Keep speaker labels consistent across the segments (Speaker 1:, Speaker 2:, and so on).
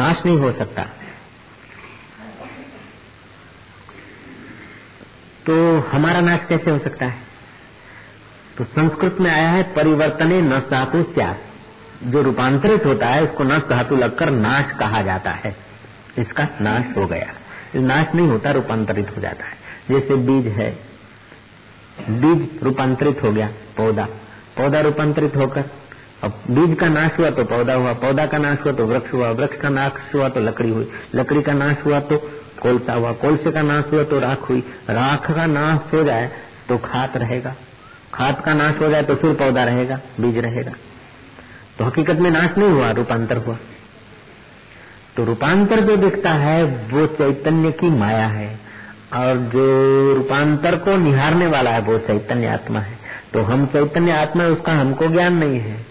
Speaker 1: नाश नहीं हो सकता। तो हमारा नाश कैसे हो सकता है? तो संस्कृत में आया है, परिवर्तने न धातु जो रूपांतरित होता है, उसको नष्ट धातु लगकर नाश कहा जाता है। इसका नाश हो गया। नाश नहीं होता, रूपांतरित हो जाता है। जैसे बीज है। बीज रूपांतरित हो गया, पौधा। पौधा रूपांतरित होकर अब बीज का नाश हुआ तो पौधा हुआ, पौधा का नाश हुआ तो वृक्ष हुआ, वृक्ष का नाश हुआ तो लकड़ी हुई, लकड़ी का नाश हुआ तो कोलसा हुआ, कोलसे का नाश हुआ तो राख हुई। राख का नाश हो जाए तो खात रहेगा। खाद का नाश हो जाए तो फिर पौधा रहेगा, बीज रहेगा। तो हकीकत में नाश नहीं हुआ, रूपांतर हुआ। तो रूपांतर जो दिखता है, वो चैतन्य की माया है। और जो रूपांतर को निहारने वाला है, वो चैतन्य आत्मा है। तो हम चैतन्य आत्मा है उसका हमको ज्ञान नहीं है।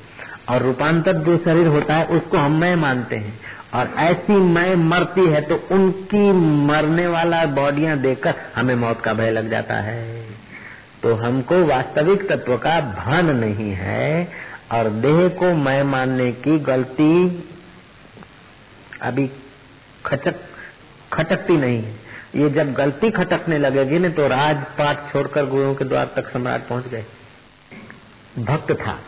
Speaker 1: और रूपांतर जो शरीर होता है, उसको हम मैं मानते हैं। और ऐसी मैं मरती है तो उनकी मरने वाला बॉडियाँ देखकर हमें मौत का भय लग जाता है। तो हमको वास्तविक तत्व का भान नहीं है, और देह को मैं मानने की गलती अभी खचक, खटकती नहीं है। ये जब गलती खटकने लगेगी ना तो राजपाट छोड़कर गुरुओं के द्वार तक सम्राट पहुँच गए। भक्त था।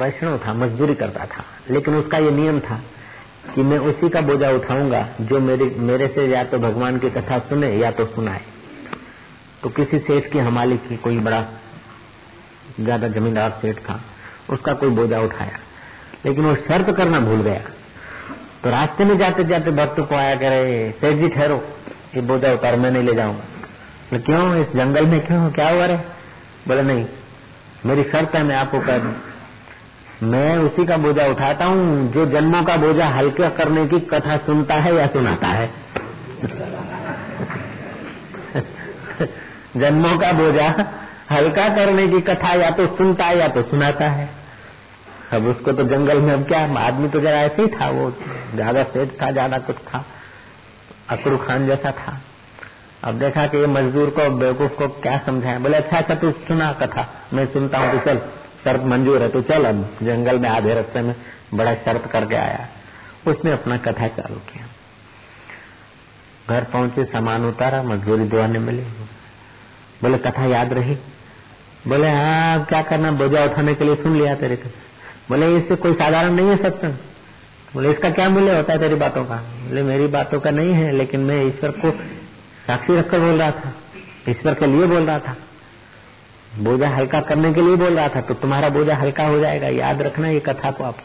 Speaker 1: वैष्णव था, मजदूरी करता था। लेकिन उसका ये नियम था कि मैं उसी का बोझा उठाऊँगा, जो मेरे मेरे से या तो भगवान की कथा सुने या तो सुनाए। तो किसी सेठ की हमाली की कोई बड़ा, ज़्यादा जमींदार सेठ था, उसका कोई बोझा उठाया। लेकिन वो शर्त करना भूल गया। तो रास्ते में जाते जाते भक्त को आया करे सेठ जी, ठहरो। ये बोझा उतार, मैं नहीं ले जाऊँगा। क्यों? इस जंगल में क्यों? क्या हुआ रे? बोले, नहीं, मेरी शर्त है, मैं आपको दू। मैं उसी का बोझा उठाता हूँ, जो जन्मों का बोझा हल्का करने की कथा सुनता है या सुनाता है। जन्मों का बोझा हल्का करने की कथा या तो सुनता है या तो सुनाता है। अब उसको तो जंगल में अब क्या, आदमी तो जरा ऐसे ही था वो, ज़्यादा सेठ था, ज़्यादा कुछ था अकड़ू खान जैसा था। अब देखा कि ये मजदूर को, बेवकूफ़ को क्या समझाए? बोले अच्छा अच्छा तू सुना कथा, मैं सुनता हूँ तो चल। शर्त मंजूर है तो चल अब, जंगल में आधे रस्ते में बड़ा शर्त करके आया। उसने अपना कथा चालू किया। घर पहुँचे, सामान उतारा, मजदूरी दुआने मिली। बोले, कथा याद रही? बोले हाँ क्या करना, बोझा उठाने के लिए सुन लिया तेरे को। बोले, इससे कोई साधारण नहीं है सत्संग बोले, इसका क्या मूल्य होता है तेरी बातों का? बोले, मेरी बातों का नहीं है, लेकिन मैं ईश्वर को साक्षी रखकर बोल रहा था। ईश्वर के लिए बोल रहा था। बोझा हल्का करने के लिए बोल रहा था तो तुम्हारा बोझा हल्का हो जाएगा। याद रखना ये कथा को आप।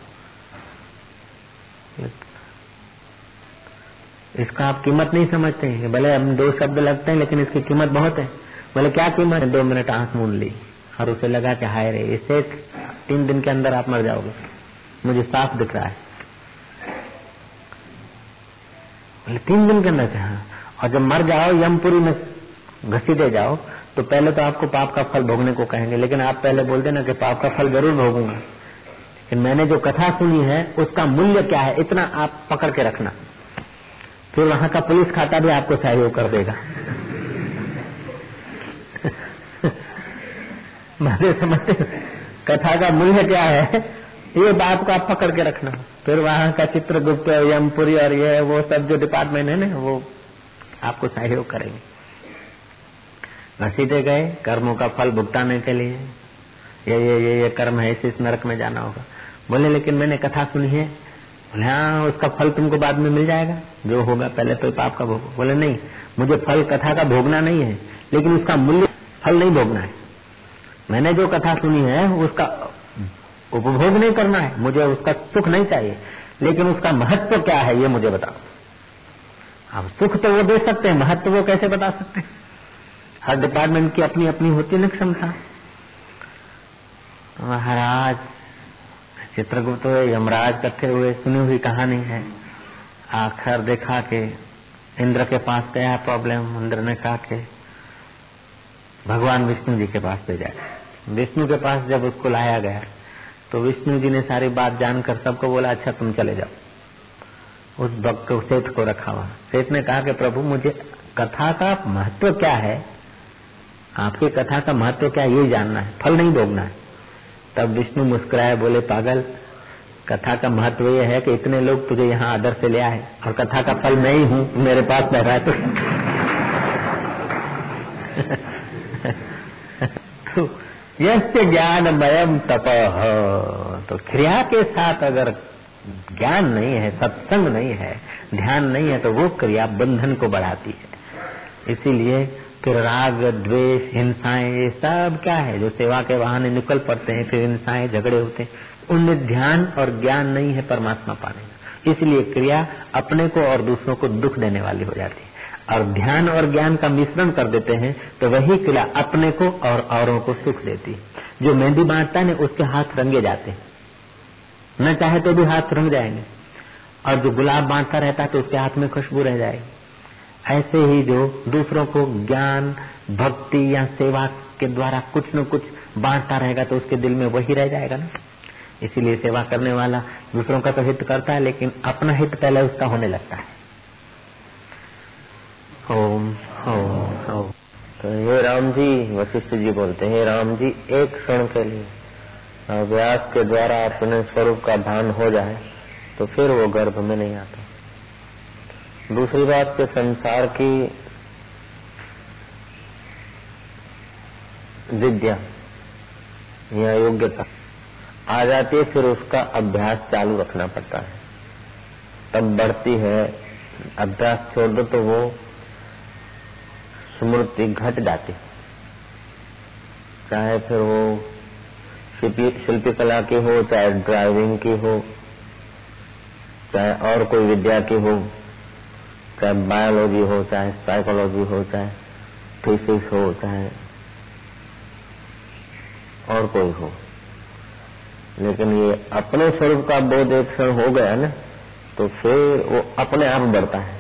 Speaker 1: इसका आप कीमत नहीं समझते हैं। भले हम दो शब्द लगते हैं, लेकिन इसकी कीमत बहुत है। बोले, क्या कीमत है? दो मिनट आँख मूंद ली और उसे लगा कि, हाय रे इससे तीन दिन के अंदर आप मर जाओगे। मुझे साफ़ दिख रहा है। बोले, तीन दिन के अंदर हाँ। और जब मर जाओ, यमपुरी में घसीटे जाओ तो पहले तो आपको पाप का फल भोगने को कहेंगे, लेकिन आप पहले बोल देना कि पाप का फल ज़रूर भोगूँगा। लेकिन मैंने जो कथा सुनी है, उसका मूल्य क्या है, इतना आप पकड़ के रखना। फिर वहाँ का पुलिस खाता भी आपको सहयोग कर देगा। मज़े समझते कथा का मूल्य क्या है, ये बात को आप पकड़ के रखना। फिर वहाँ का चित्रगुप्त, यमपुरी और ये, वो सब जो डिपार्टमेंट है ना, वो आपको सहयोग करेंगे। घसीटे गए, कर्मों का फल भुगताने के लिए। ये ये ये ये कर्म है, इस नरक में जाना होगा। बोले, लेकिन मैंने कथा सुनी है। बोले हाँ उसका फल तुमको बाद में मिल जाएगा। जो होगा, पहले तो पाप का भोग। बोले, नहीं, मुझे फल कथा का भोगना नहीं है, लेकिन उसका मूल्य फल नहीं भोगना है। मैंने जो कथा सुनी है, उसका उपभोग नहीं करना है। मुझे उसका सुख नहीं चाहिए, लेकिन उसका महत्व क्या है, ये मुझे बताओ। अब सुख तो वो दे सकते हैं, महत्व वो कैसे बता सकते हैं? हर डिपार्टमेंट की अपनी अपनी होती ना क्षमता। महाराज चित्रगुप्त यमराज कट्ठे हुए सुनी हुई कहानी है। आखिर देखा के इंद्र के पास गया प्रॉब्लम इंद्र ने कहा के भगवान विष्णु जी के पास भेजा। विष्णु के पास जब उसको लाया गया तो विष्णु जी ने सारी बात जानकर सबको बोला अच्छा तुम चले जाओ। उस भक्त सेठ को रखा हुआ। सेठ ने कहा कि, प्रभु, मुझे कथा का महत्व क्या है? आपकी कथा का महत्व क्या यही जानना है, फल नहीं भोगना है। तब विष्णु मुस्कुराए, बोले, पागल, कथा का महत्व ये है कि इतने लोग तुझे यहाँ आदर से ले आए और कथा का फल मैं ही हूँ, मेरे पास रह रहा है तो। यस्य ज्ञानमयम तप। तो क्रिया के साथ अगर ज्ञान नहीं है, सत्संग नहीं है, ध्यान नहीं है तो वो क्रिया बंधन को बढ़ाती है। इसीलिए फिर राग, द्वेष, हिंसाएँ, ये सब क्या है? जो सेवा के बहाने निकल पड़ते हैं, फिर हिंसाएँ झगड़े होते हैं। उनमें ध्यान और ज्ञान नहीं है परमात्मा पाने का। इसलिए क्रिया अपने को और दूसरों को दुख देने वाली हो जाती है। और ध्यान और ज्ञान का मिश्रण कर देते हैं तो वही क्रिया अपने को और औरों को सुख देती है। जो मेहंदी बांटता है, उसके हाथ रंगे जाते हैं। न चाहे तो भी हाथ रंग जाएँगे। और जो गुलाब बांटता रहता है तो उसके हाथ में खुशबू रह जाएगी। ऐसे ही जो दूसरों को ज्ञान, भक्ति या सेवा के द्वारा कुछ न कुछ बांटता रहेगा तो उसके दिल में वही रह जाएगा ना। इसीलिए सेवा करने वाला दूसरों का तो हित करता है, लेकिन अपना हित पहले उसका होने लगता है। ओम ओम ओम।
Speaker 2: तो हे राम जी, वशिष्ठ जी बोलते हैं राम जी, एक क्षण के लिए अभ्यास के द्वारा अपने स्वरूप का भान हो जाए तो फिर वो गर्भ में नहीं आता। दूसरी बात के संसार की विद्या या योग्यता आ जाती है, फिर उसका अभ्यास चालू रखना पड़ता है। तब बढ़ती है, अभ्यास छोड़ दो तो वो स्मृति घट जाती चाहे फिर वो शिल्पी कला की हो, चाहे ड्राइविंग की हो, चाहे और कोई विद्या की हो चाहे बायोलॉजी हो, चाहे साइकोलॉजी हो, चाहे फिजिक्स हो, चाहे और कोई हो। लेकिन ये अपने स्वरूप का बोध एक क्षण हो गया ना तो फिर वो अपने आप बढ़ता है।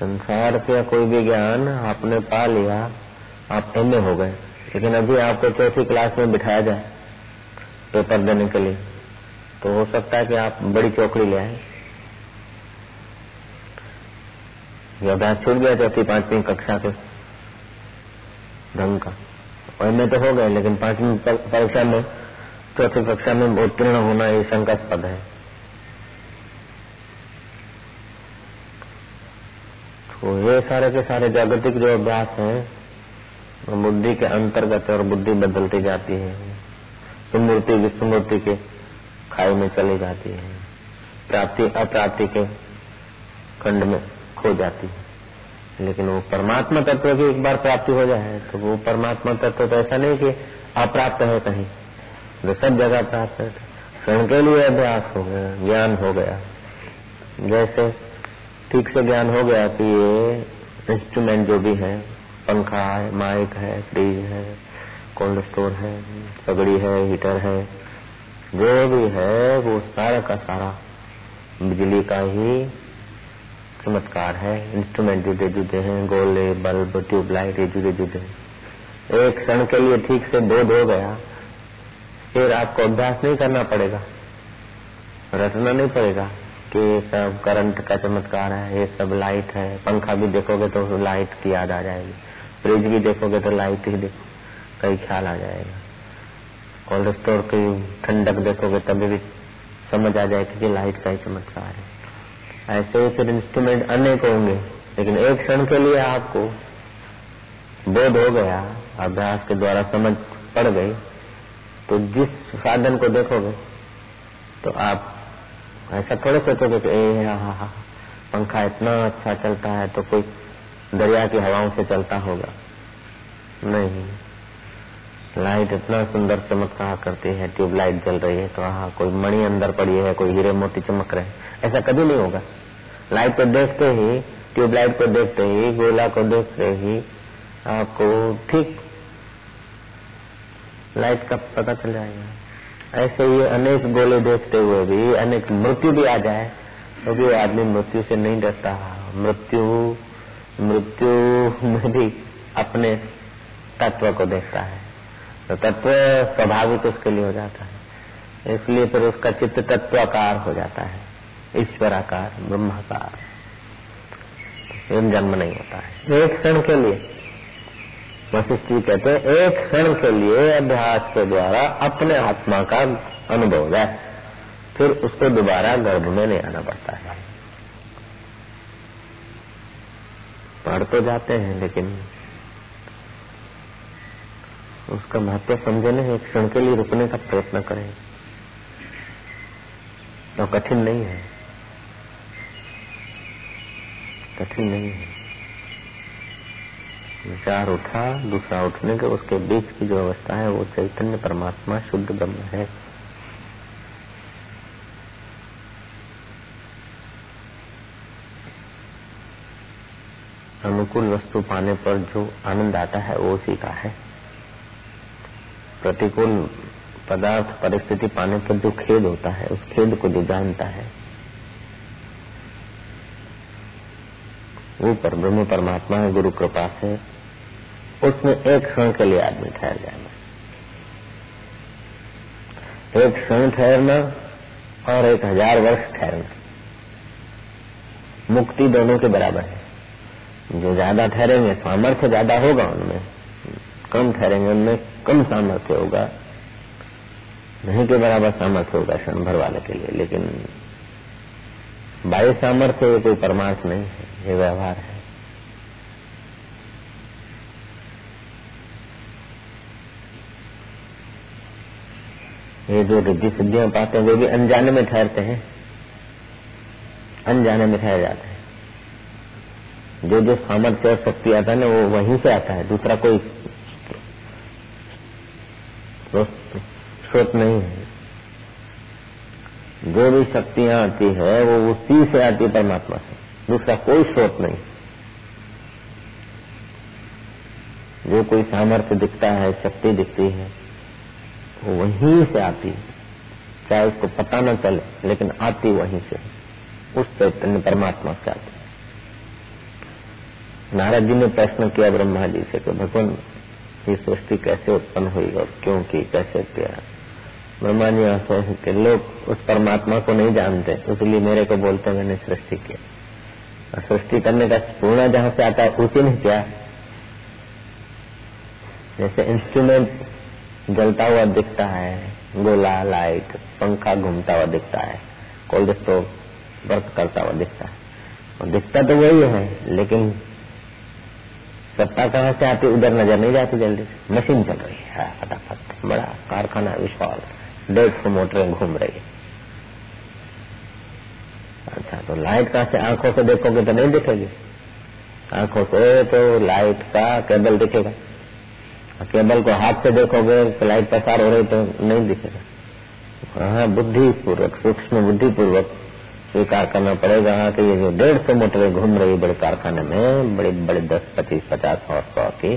Speaker 2: संसार से कोई भी ज्ञान आपने पा लिया, आप एमए हो गए। लेकिन अभी आपको चौथी क्लास में बिठाया जाए पेपर देने के लिए तो हो सकता है कि आप बड़ी चौकड़ी ले आए। या अभ्यास छूट गया चौथी पांचवी कक्षा के ढंग का और में तो हो गए, लेकिन पांचवी परीक्षा में, चौथी कक्षा में उत्तीर्ण होना ये शंकास्पद है। तो ये सारे के सारे जागतिक जो अभ्यास हैं बुद्धि के अंतर्गत और बुद्धि बदलती जाती है। सुमूर्ति, विस्मूर्ति के खाई में चली जाती है। प्राप्ति, अप्राप्ति के खंड में खो जाती है। लेकिन वो परमात्मा तत्व की एक बार प्राप्ति हो जाए तो वो परमात्मा तत्व तो ऐसा नहीं कि अप्राप्त है कहीं। तो सब जगह प्राप्त है। स्वयं के लिए अभ्यास हो गया, ज्ञान हो गया। जैसे ठीक से ज्ञान हो गया कि ये इंस्ट्रूमेंट जो भी है, पंखा है माइक है फ्रिज है कोल्ड स्टोर है सगड़ी है हीटर है, जो भी है, वो सारा का सारा बिजली का ही चमत्कार है। इंस्ट्रूमेंट जुदे जुदे हैं, गोले, बल्ब ट्यूबलाइट ये जुदे जुदे हैं। एक क्षण के लिए ठीक से बोध हो गया। फिर आपको अभ्यास नहीं करना पड़ेगा। रटना नहीं पड़ेगा कि ये सब करंट का चमत्कार है, ये सब लाइट है। पंखा भी देखोगे तो लाइट की याद आ जाएगी। फ्रिज भी देखोगे तो लाइट ही देखो। कई ख्याल आ जाएगा। कोल्ड स्टोर की ठंडक देखोगे तभी भी समझ आ जाएगा कि लाइट का ही चमत्कार है। ऐसे ही फिर इंस्ट्रूमेंट अनेक होंगे। लेकिन एक क्षण के लिए आपको बोध हो गया, अभ्यास के द्वारा समझ पड़ गई तो जिस साधन को देखोगे तो आप ऐसा थोड़े सोचोगे कि, ए हा हा, पंखा इतना अच्छा चलता है तो कोई दरिया की हवाओं से चलता होगा। नहीं। लाइट इतना सुंदर चमत्कार करती है? ट्यूबलाइट जल रही है तो हाँ कोई मणि अंदर पड़ी है, कोई हीरे मोती चमक रहे ऐसा कभी नहीं होगा। लाइट को देखते ही ट्यूबलाइट को देखते ही, गोला को देखते ही आपको ठीक लाइट का पता चल जाएगा। ऐसे ही अनेक गोले देखते हुए भी, अनेक मृत्यु भी आ जाए तो भी आदमी मृत्यु से नहीं डरता। मृत्यु मृत्यु में भी अपने तत्व को देखता है। तो तत्व स्वाभाविक उसके लिए हो जाता है। इसलिए फिर उसका चित्त तत्व आकार हो जाता है। ईश्वर आकार ब्रह्माकार जन्म नहीं होता है। एक क्षण के लिए। वशिष्ठ जी कहते हैं, एक क्षण के लिए अभ्यास के द्वारा अपने आत्मा का अनुभव जाए फिर उसको दोबारा गर्भ में नहीं आना पड़ता है। पढ़ तो जाते हैं, लेकिन उसका महत्व समझे नहीं, एक क्षण के लिए रुकने का प्रयत्न करें। तो कठिन नहीं है। कठिन नहीं है। विचार उठा, दूसरा उठने के, उसके बीच की जो अवस्था है, वो चैतन्य परमात्मा शुद्ध ब्रह्म है। अनुकूल वस्तु पाने पर जो आनंद आता है, वो उसी का है। प्रतिकूल पदार्थ, परिस्थिति पाने पर जो खेद होता है, उस खेद को जो जानता है, वो पर ब्रह्म परमात्मा है, गुरु कृपा से उसमें एक क्षण के लिए आदमी ठहर जाएगा एक क्षण ठहरना और एक हज़ार वर्ष ठहरना। मुक्ति दोनों के बराबर है। जो ज़्यादा ठहरेंगे, सामर्थ्य ज़्यादा होगा उनमें, कम ठहरेंगे उनमें कम सामर्थ्य होगा। नहीं के बराबर सामर्थ्य होगा क्षण भर वाले के लिए, लेकिन बाह्य सामर्थ्य ये कोई परमार्थ नहीं है, ये व्यवहार है। ये जो रिद्धि सिद्धियाँ पाते हैं, वे भी अनजाने में ठहरते हैं। अनजाने में ठहर जाते हैं। जो जो सामर्थ्य और शक्ति आता है ना, वो वहीं से आता है। दूसरा कोई स्रोत नहीं है। जो भी शक्तियाँ आती है, वो उसी से आती है परमात्मा से दूसरा कोई स्रोत नहीं। जो कोई सामर्थ्य दिखता है, शक्ति दिखती है, वो वहीं से आती है। चाहे उसको पता न चले, लेकिन आती वहीं से। उस चैतन्य परमात्मा से आती नारद जी ने प्रश्न किया ब्रह्मा जी से कि भगवान ये सृष्टि कैसे उत्पन्न हुई और क्यों की, कैसे किया? ब्रह्मा जी हैं कि लोग उस परमात्मा को नहीं जानते, इसलिए मेरे को बोलते मैंने सृष्टि किया। और सृष्टि करने का पूर्ण जहाँ से आता है, उसी ने क्या? जैसे इंस्ट्रूमेंट जलता हुआ दिखता है, गोला लाइट पंखा घूमता हुआ दिखता है कोल्ड स्टोव वर्क करता हुआ दिखता है। और दिखता तो वही है, लेकिन सत्ता कहाँ से आती उधर नज़र नहीं जाती जल्दी मशीन चल रही है। फटाफट। बड़ा कारखाना विशाल। डेढ़ सौ मोटरें घूम रही है। अच्छा तो लाइट कहाँ से? आँखों से देखोगे तो नहीं दिखेगी। आँखों से तो लाइट का केबल दिखेगा। केबल को हाथ से देखोगे तो लाइट पसार हो रही तो नहीं दिखेगा। हाँ बुद्धि पूर्वक सूक्ष्म बुद्धि पूर्वक स्वीकार करना पड़ेगा कि ये जो डेढ़ सौ मोटरें घूम रही बड़े कारखाने में, बड़े बड़े दस, पच्चीस, पचास और सौ की।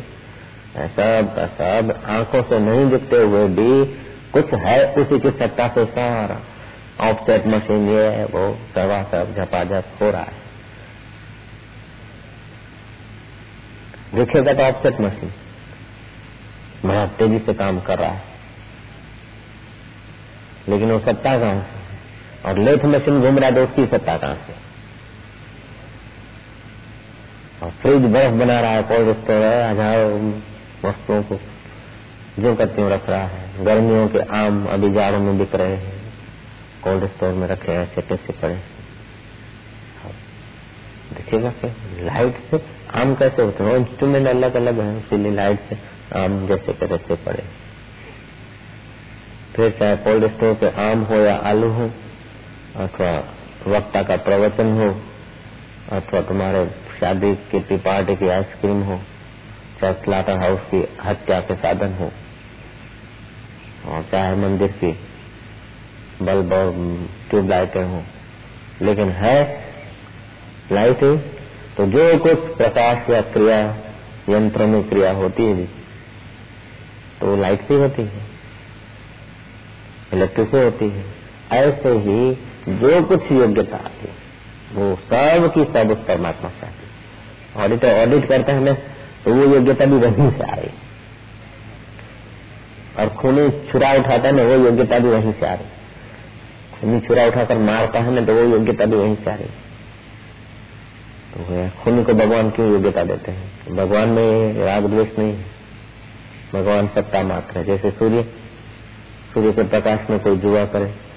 Speaker 2: सब सब आँखों से नहीं दिखते हुए भी कुछ है उसी की सत्ता से सारा। ऑफसेट मशीन ये है, वो सवा सब झपाझप हो रहा है। देखेगा तो ऑफसेट मशीन। बड़ा तेज़ी से काम कर रहा है। लेकिन वो सत्ता कहाँ से? और लेथ मशीन घूम रहा है तो उसकी सत्ता कहाँ से? और फ्रिज बर्फ़ बना रहा है, कोल्ड स्टोर हज़ारों वस्तुओं को जो करती रख रहा है। गर्मियों के आम अभी जाड़ों में बिक रहे हैं। कोल्ड स्टोर में रखे ऐसे कैसे पड़े देखिएगा फिर लाइट से आम कैसे होते हैं? इंस्ट्रूमेंट अलग अलग है, इसीलिए लाइट से आम जैसे के तैसे पड़े। फिर चाहे कोल्ड स्टोर पे आम हो या आलू हो अथवा वक्ता का प्रवचन हो, अथवा तुम्हारे शादी की पार्टी की आइसक्रीम हो चाहे स्लाटर हाउस की हत्या के साधन हो, और चाहे मंदिर की बल्ब और ट्यूबलाइटें हो। लेकिन है लाइट तो जो कुछ प्रकाश या क्रिया, यंत्र में क्रिया होती है तो लाइट से होती है, इलेक्ट्रिक से होती है। ऐसे ही जो कुछ योग्यता आती वो सब की सब उस परमात्मा से आती ऑडिटर ऑडिट करते हैं तो वो योग्यता भी वहीं से आ रही और खूनी छुरा उठाता है ना वो योग्यता भी वहीं से आ रही खूनी छुरा उठाकर मारता है ना तो वो योग्यता भी वहीं से आ रही तो खूनी को भगवान क्यों योग्यता देते हैं? भगवान में राग द्वेष नहीं भगवान सत्ता मात्र है। जैसे सूर्य सूर्य के प्रकाश में कोई जुआ करे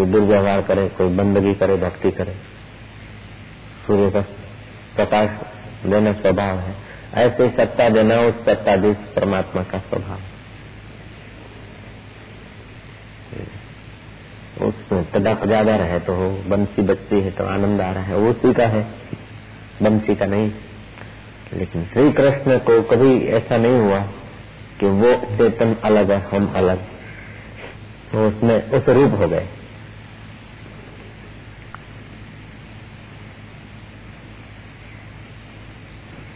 Speaker 2: कोई दुर्व्यवहार करे, कोई बंदगी करे, भक्ति करे। सूर्य का प्रकाश देना स्वभाव है। ऐसे सत्ता देना, उस सत्ताधीश परमात्मा का स्वभाव। उसमें तड़प ज़्यादा रहे तो हो, बंसी बचती है तो आनंद आ रहा है। उसी का है, बंसी का नहीं। लेकिन श्री कृष्ण को कभी ऐसा नहीं हुआ कि वो चेतन अलग है हम अलग। तो उसमें उस रूप हो गए।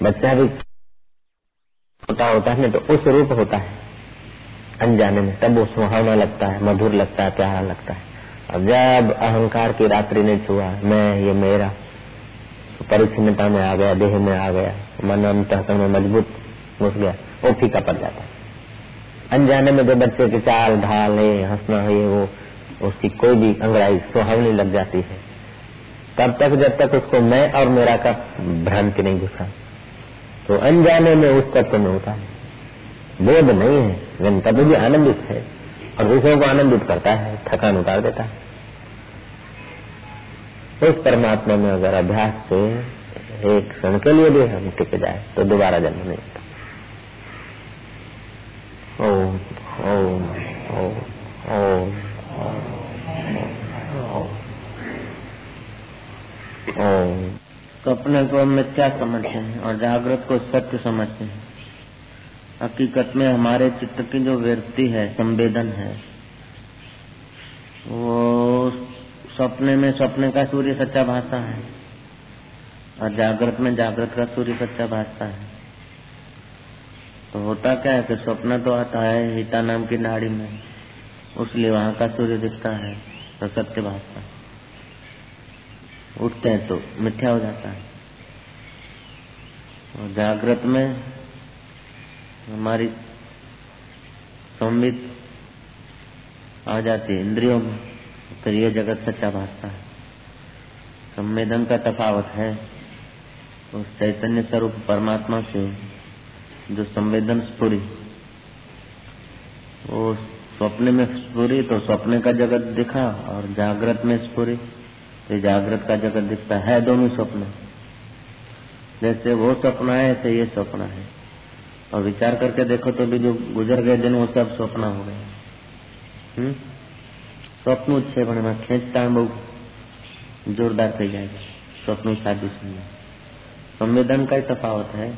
Speaker 2: बच्चा भी छोटा होता है ना तो उस रूप होता है। अनजाने में, तब वो सुहावना लगता है, मधुर लगता है, प्यारा लगता है। अब जब अहंकार की रात्रि ने छुआ, मैं, ये मेरा तो परिचिनता में आ गया, देह में आ गया, मन अंतकरण में मज़बूत घुस गया, वो फीका पड़ जाता है। अनजाने में जो बच्चे की चाल ढाल है, हंसना है, वो, उसकी कोई भी अंगड़ाई सुहावनी लग जाती है। तब तक, जब तक उसको मैं और मेरा का भ्रांति नहीं घुसा। तो अनजाने में उस तत्व में होता है। बोध नहीं है तभी भी आनंदित है। और दूसरों को आनंदित करता है, थकान उतार देता है। उस परमात्मा में अगर अभ्यास से एक क्षण के लिए भी हम टिक जाए तो दोबारा जन्म नहीं होता। ओम ओम ओम ओम।
Speaker 1: सपने को मिथ्या समझते हैं और जागृत को सत्य समझते हैं। हकीकत में हमारे चित्त की जो वृत्ति है, संवेदन है, वो सपने में सपने का सूर्य सच्चा भाषा है और जागृत में जागृत का सूर्य सच्चा भाषा है। तो होता क्या है कि स्वप्न तो आता है हिता नाम की नाड़ी में, उसलिए वहाँ का सूर्य दिखता है तो सत्य भाषा। उठते हैं तो मिथ्या हो जाता है। और जागृत में हमारी संवित आ जाती है, इंद्रियों में। फिर ये जगत सच्चा भाषता है। संवेदन का तफावत है। उस चैतन्य स्वरूप परमात्मा से जो संवेदन स्पुरी वो स्वप्न में स्पुरी तो स्वप्न का जगत दिखा और जागृत में स्पुरी तो जागृत का जगत दिखता है दोनों स्वप्न जैसे वो सपना है ऐसे ये सपना है और विचार करके देखो तो भी जो गुजर गए दिन वो सब स्वप्न हो गए हम्म? स्वप्न छे પણ એમાં ખેંચતાણ બહુ જોરદાર થઈ જાય છે स्वप्न शादी सुनना संवेदन का ही तफावत है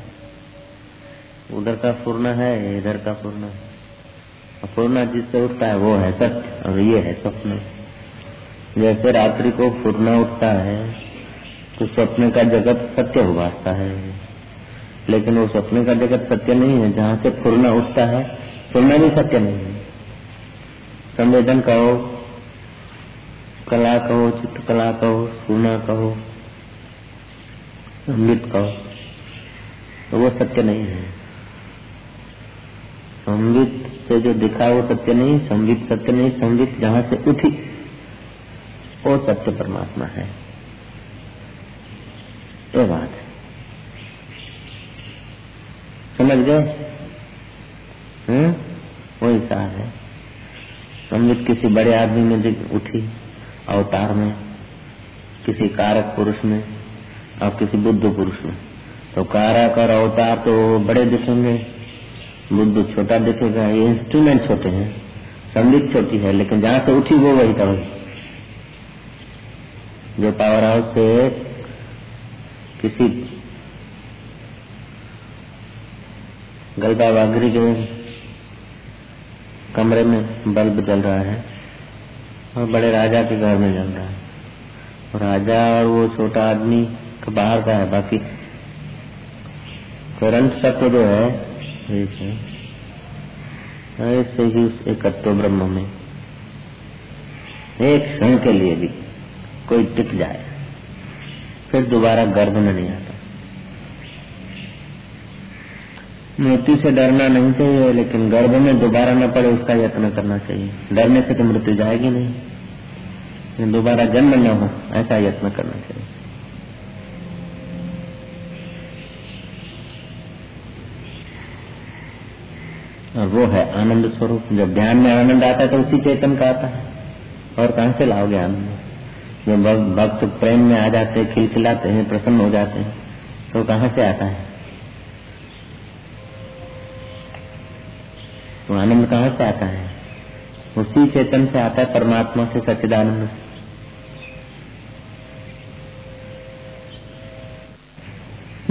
Speaker 1: उधर का फूरना है इधर का फूरना है फूरना जिससे उठता है वो है सत्य और ये है स्वप्न जैसे रात्रि को फूरना उठता है तो स्वप्न का जगत सत्य उभारता है। लेकिन वो सपने का जगत सत्य नहीं है, जहाँ से फुरना उठता है, फुरना भी सत्य नहीं है। संवेदन कहो, कला कहो, चित्रकला कहो, सुना कहो, संगीत कहो तो वो सत्य नहीं है। संगीत से जो दिखा वो सत्य नहीं, संगीत सत्य नहीं, संगीत जहाँ से उठी वो सत्य परमात्मा है। ये बात है। समझ गए? हम्म? वही है। अमृत किसी बड़े आदमी में दिख उठी, अवतार में, किसी कारक पुरुष में, और किसी बुद्ध पुरुष में। तो कारक और अवतार तो बड़े दिखेंगे। बुद्ध छोटा दिखेगा। ये इंस्ट्रूमेंट छोटे हैं। संगीत छोटी है, लेकिन जहाँ से उठी वो वही था वही जो पावर हाउस से किसी गलबा वागरी के कमरे में बल्ब जल रहा है और बड़े राजा के घर में जल रहा है। और राजा और वो छोटा आदमी का बाहर का है, बाकी करंट तत्व जो है, एक ऐसे ही उस एकत्व ब्रह्म में, एक क्षण के लिए भी। कोई टिक जाए, फिर दोबारा गर्भ में नहीं आता। मृत्यु से डरना नहीं चाहिए, लेकिन गर्भ में दोबारा न पड़े, उसका यत्न करना चाहिए। डरने से तो मृत्यु जाएगी नहीं। दोबारा जन्म न हो, ऐसा यत्न करना चाहिए। और वो है आनंद स्वरूप। जब ध्यान में आनंद आता है तो उसी चेतन का आता है। और कहाँ से लाओगे आनंद? जब भक्त प्रेम में आ जाते हैं, खिलखिलाते हैं, प्रसन्न हो जाते हैं। तो कहाँ से आता है? तो आनंद कहाँ से आता है? उसी चेतन से आता है, परमात्मा से सच्चिदानंद।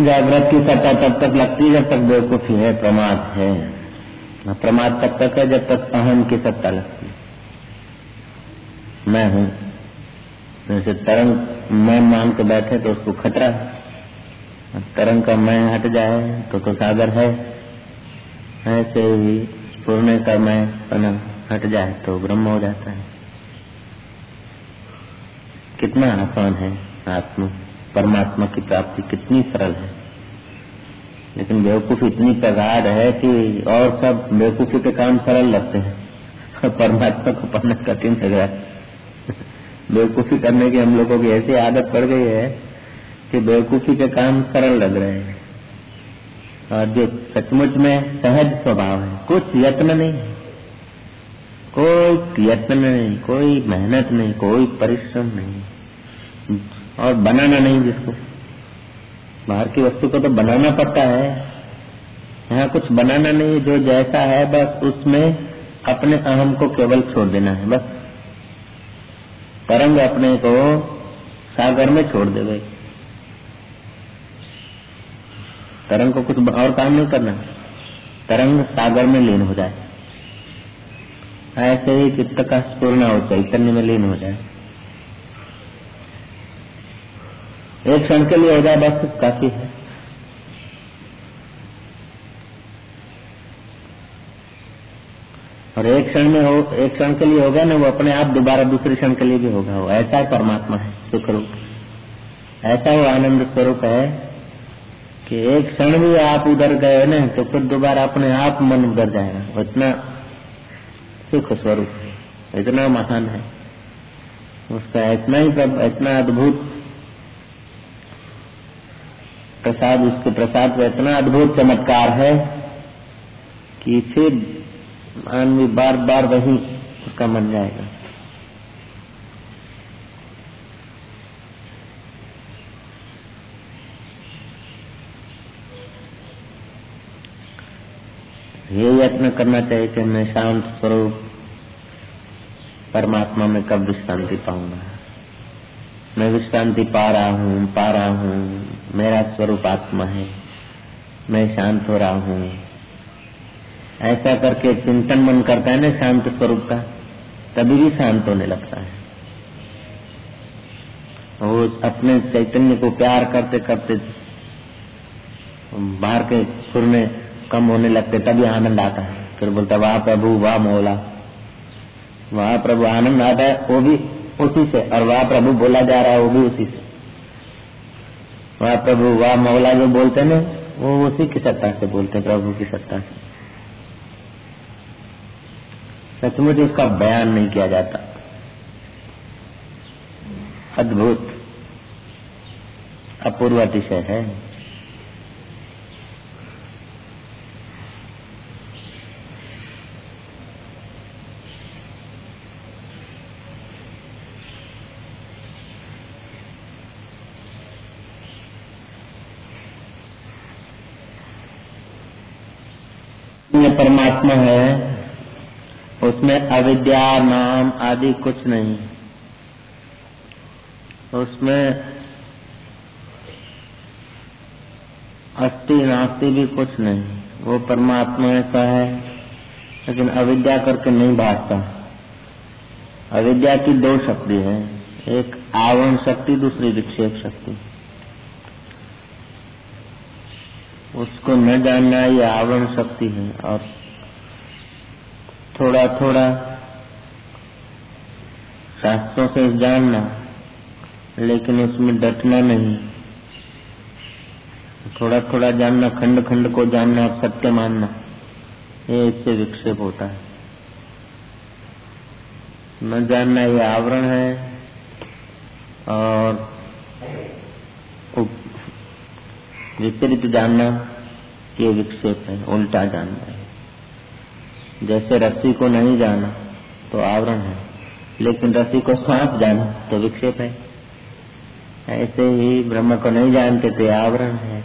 Speaker 1: जागृत की सत्ता तब तक लगती जब तक बेवकूफ़ी है, प्रमाद है। प्रमाद तब तक है, जब तक अहम की सत्ता लगती मैं हूँ। जैसे तरंग मैं मान के बैठे तो उसको खतरा है। तरंग का मैं हट जाए तो तो सागर है। ऐसे ही पूर्ण का मैं पना हट जाए तो ब्रह्म हो जाता है। कितना आसान है आत्मा, परमात्मा की प्राप्ति कितनी सरल है। लेकिन बेवकूफ़ इतनी प्रगाढ़ है कि और सब बेवकूफ़ी के काम सरल लगते हैं। परमात्मा को पढ़ना कठिन लग रहा है बेवकूफ़ी करने की हम लोगों की ऐसी आदत पड़ गई है कि बेवकूफ़ी के काम सरल लग रहे हैं। और जो सचमुच में सहज स्वभाव है, कुछ यत्न नहीं कोई यत्न नहीं, कोई मेहनत नहीं, कोई परिश्रम नहीं। और बनाना नहीं जिसको। बाहर की वस्तु को तो बनाना पड़ता है। यहाँ कुछ बनाना नहीं, जो जैसा है, बस उसमें अपने अहम को केवल छोड़ देना है। बस तरंग अपने को सागर में छोड़ दे भाई। तरंग को कुछ और काम नहीं करना। तरंग सागर में लीन हो जाए। ऐसे ही चित्त का स्पूर्ण हो चैतन्य में लीन हो जाए। एक क्षण के लिए हो जाए, बस काफ़ी है। और एक क्षण में हो, एक क्षण के लिए होगा ना वो अपने आप दोबारा दूसरे क्षण के लिए भी होगा। वो ऐसा है परमात्मा है, सुख रूप। ऐसा वो आनंद स्वरूप है कि एक क्षण भी आप उधर गए ना तो फिर दोबारा अपने आप मन उधर जाएगा। इतना सुख स्वरूप इतना महान है। उसका इतना ही सब, इतना अद्भुत प्रसाद, उसके प्रसाद का इतना अद्भुत चमत्कार है कि फिर आदमी बार बार वही उसका मन जाएगा। ये यत्न करना चाहिए कि मैं शांत स्वरूप परमात्मा में कब विश्रांति पाऊँगा। मैं विश्रांति पा रहा हूँ, पा रहा हूँ। मेरा स्वरूप आत्मा है। मैं शांत हो रहा हूँ। ऐसा करके चिंतन मन करता है ना शांत स्वरूप का, तभी भी शांत होने लगता है। वो अपने चैतन्य को प्यार करते करते बाहर के सुर में कम होने लगते, तभी आनंद आता है। फिर बोलता वाह प्रभु, वाह मोला, वाह प्रभु, आनंद आता है। वो भी उसी से, और वाह प्रभु बोला जा रहा है, वो भी उसी से। वाह प्रभु, वाह मौला जो बोलते ना, वो उसी की सत्ता से बोलते प्रभु की सत्ता से। सचमुच उसका बयान नहीं किया जाता। अद्भुत। अपूर्व अतिशय है परमात्मा है उसमें अविद्या, नाम आदि कुछ नहीं। उसमें अस्थि नास्ति भी कुछ नहीं। वो परमात्मा ऐसा है, लेकिन अविद्या करके नहीं भागता। अविद्या की दो शक्ति है, एक आवरण शक्ति, दूसरी विक्षेप शक्ति। उसको न जानना ये आवरण शक्ति है, और थोड़ा थोड़ा। शास्त्रों से जानना, लेकिन उसमें डटना नहीं। थोड़ा थोड़ा जानना, खंड खंड को जानना सत्य मानना, ये इससे विक्षेप होता है। न जानना ये आवरण है, और विपरीत जानना, ये विक्षेप है, उल्टा जानना है। जैसे रस्सी को नहीं जाना तो आवरण है।
Speaker 2: लेकिन रस्सी को सांप जाना तो विक्षेप है। ऐसे ही ब्रह्म को नहीं जानते तो आवरण है।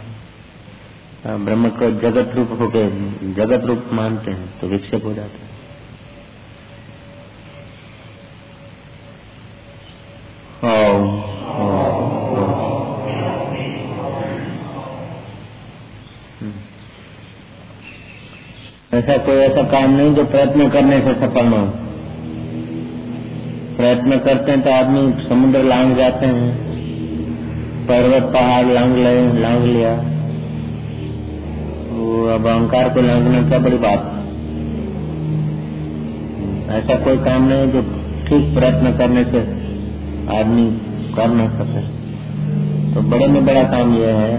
Speaker 2: ब्रह्म को जगत रूप होके, जगत रूप मानते हैं तो विक्षेप हो जाता है। ऐसा कोई ऐसा काम नहीं जो प्रयत्न करने से सफल न हो। प्रयत्न करते हैं तो आदमी समुद्र लांग जाते हैं, पर्वत पहाड़ लांग ले, लांग लिया। वो अब अहंकार को लांगने क्या बड़ी बात ऐसा कोई काम नहीं जो ठीक प्रयत्न करने से आदमी कर न सके। तो बड़े में बड़ा काम यह है,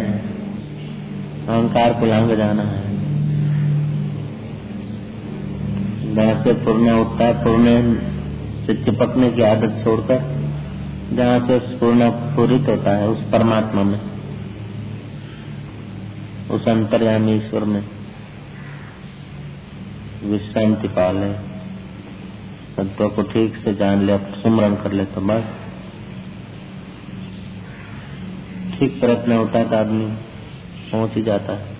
Speaker 2: अहंकार को लांग जाना है। से पूर्ण उठता है पूर्ण से चिपकने की आदत छोड़कर, जहाँ से पूर्ण पूरित होता है, उस परमात्मा में, उस अंतर्यामी ईश्वर में, विश्रांति पा ले। तत्व को ठीक से जान ले सुमरण कर ले तो बस। ठीक प्रयत्न होता है तो आदमी पहुँच ही जाता है।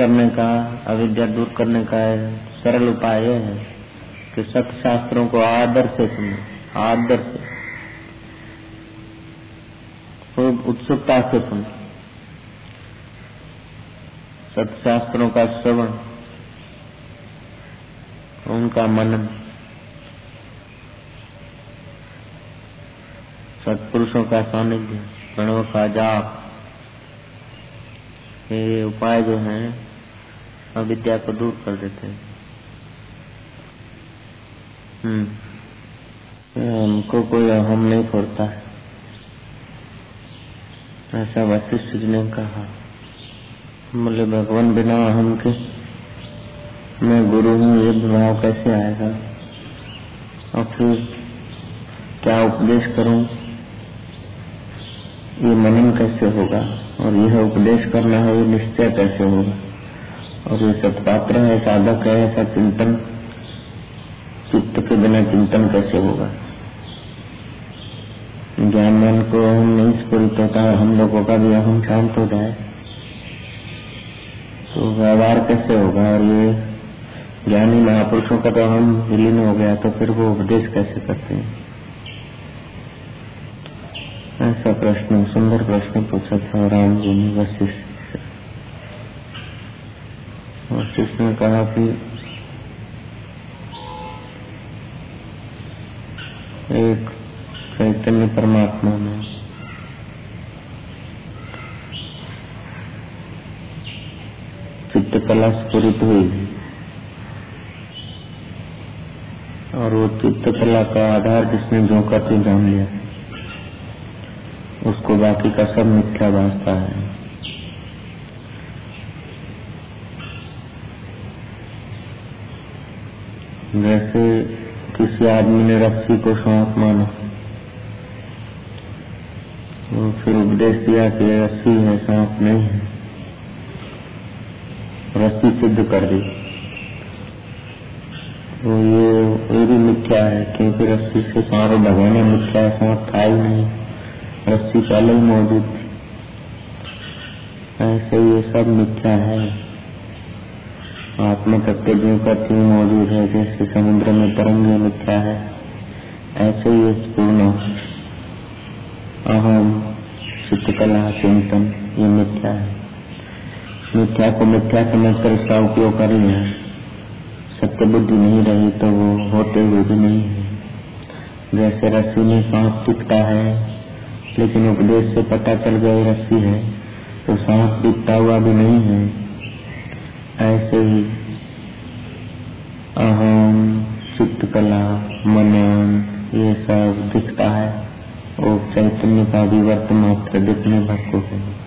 Speaker 2: करने का, अविद्या दूर करने का सरल उपाय यह है कि सत्य शास्त्रों को आदर से सुने, आदर से। खूब उत्सुकता से सुने। सत्शास्त्रों का श्रवण, उनका मनन। सत्पुरुषों का सानिध्य प्रणव का जाप। ये उपाय जो हैं अविद्या को दूर कर देते हैं। हम्म। हमको कोई अहम नहीं फोड़ता है ऐसा वशिष्ठ जी ने कहा बोले, भगवान बिना अहम के मैं गुरु हूँ, ये भाव कैसे आएगा? और फिर क्या उपदेश करूँ? ये मनन कैसे होगा? और यह उपदेश करना है, ये निश्चय कैसे होगा? और ये सत्पात्र है, साधक है, ऐसा चिंतन, चित्त के बिना चिंतन कैसे होगा? ज्ञान मन को हम नहीं स्फूरित होता है हम लोगों का भी हम शांत हो जाए। तो व्यवहार कैसे होगा? और ये ज्ञानी महापुरुषों का तो हम विलीन हो गया तो फिर वो उपदेश कैसे करते हैं? ऐसा प्रश्न, सुंदर प्रश्न पूछा था राम जी ने वशिष्ठ वशिष्ठ ने कहा कि एक चैतन्य परमात्मा में चित्तकला स्फुरित हुई और वो चित्तकला का आधार जिसने जो करते जान लिया, उसको बाकी का सब मिथ्या भाजता है। जैसे किसी आदमी ने रस्सी को सांप माना। तो फिर उपदेश दिया कि रस्सी है सांप नहीं है। रस्सी सिद्ध कर दी। तो ये ये भी मिथ्या है, क्योंकि रस्सी से सांप भगाना मिथ्या है सांप था ही नहीं। रस्सी पहले ही मौजूद थी। ऐसे ये सब मिथ्या है। आत्म तत्व का करती मौजूद है जैसे समुद्र में तरंगे मिथ्या है? ऐसे ही पूर्ण, अहम चित्रकला चिंतन ये मिथ्या है। मिथ्या को मिथ्या समझकर इसका उपयोग कर लिया सत्य बुद्धि नहीं रही तो वो होते हुए भी नहीं है। जैसे रस्सी में सांप टिकता है, लेकिन उपदेश से पता चल गया रस्सी है तो सांप दिखता हुआ भी नहीं है। ऐसे ही अहम चित्तकला मनन, ये सब दिखता है। और चैतन्य का भी मात्र दिखने भर को है।